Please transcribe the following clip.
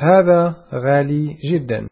هذا غالي جدا.